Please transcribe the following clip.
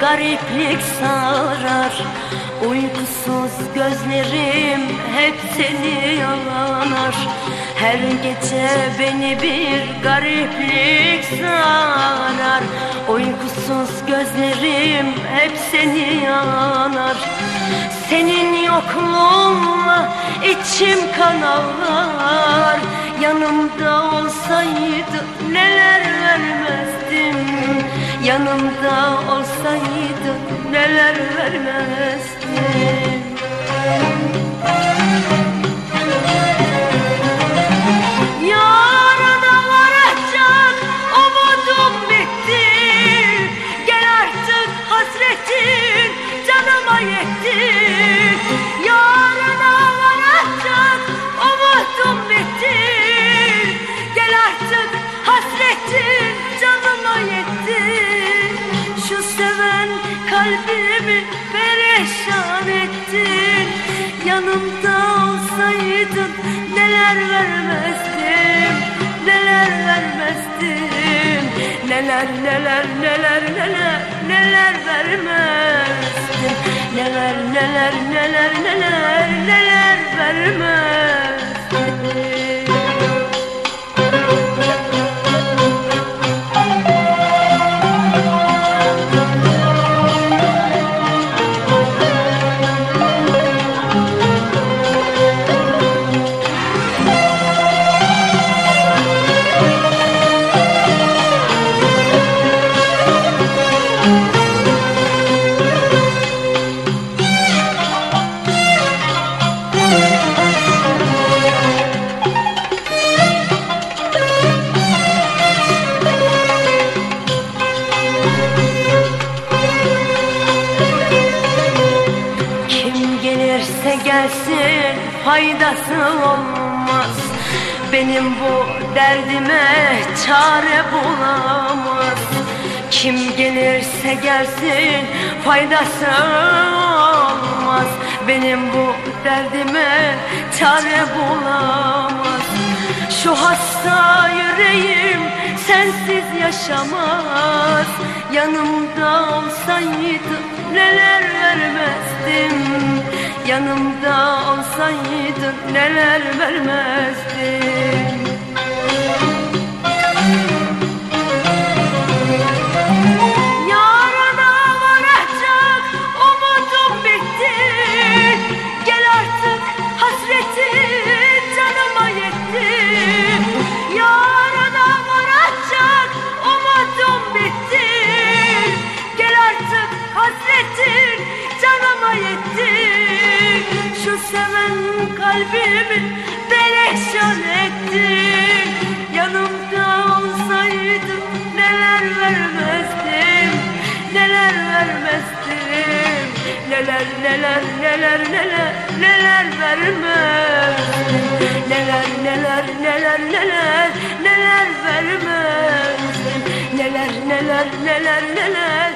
gariplik sarar? Uykusuz gözlerim hep seni yanar. Her gece beni bir gariplik sarar Uykusuz gözlerim hep seni yanar. Senin yokluğunla içim kan Yanımda olsaydı neler vermezdim? Yanımda olsaydı neler vermezdim kalbimi perişan ettin. Yanımda olsaydın neler vermezdim Neler vermezdim. Neler neler neler neler neler vermezdim. Neler neler neler neler neler vermezdim gelsin faydası olmaz. Benim bu derdime çare bulamaz. Kim gelirse gelsin faydası olmaz. Benim bu derdime çare bulamaz. Şu hasta yüreğim sensiz yaşamaz. Yanımda olsaydın neler vermezdim Yanımda olsaydın neler vermezdim seven kalbimi perişan ettin. Yanımda olsaydın neler vermezdim Neler vermezdim. Neler neler neler neler neler vermezdim. Neler neler neler neler neler vermezdim. Neler neler neler neler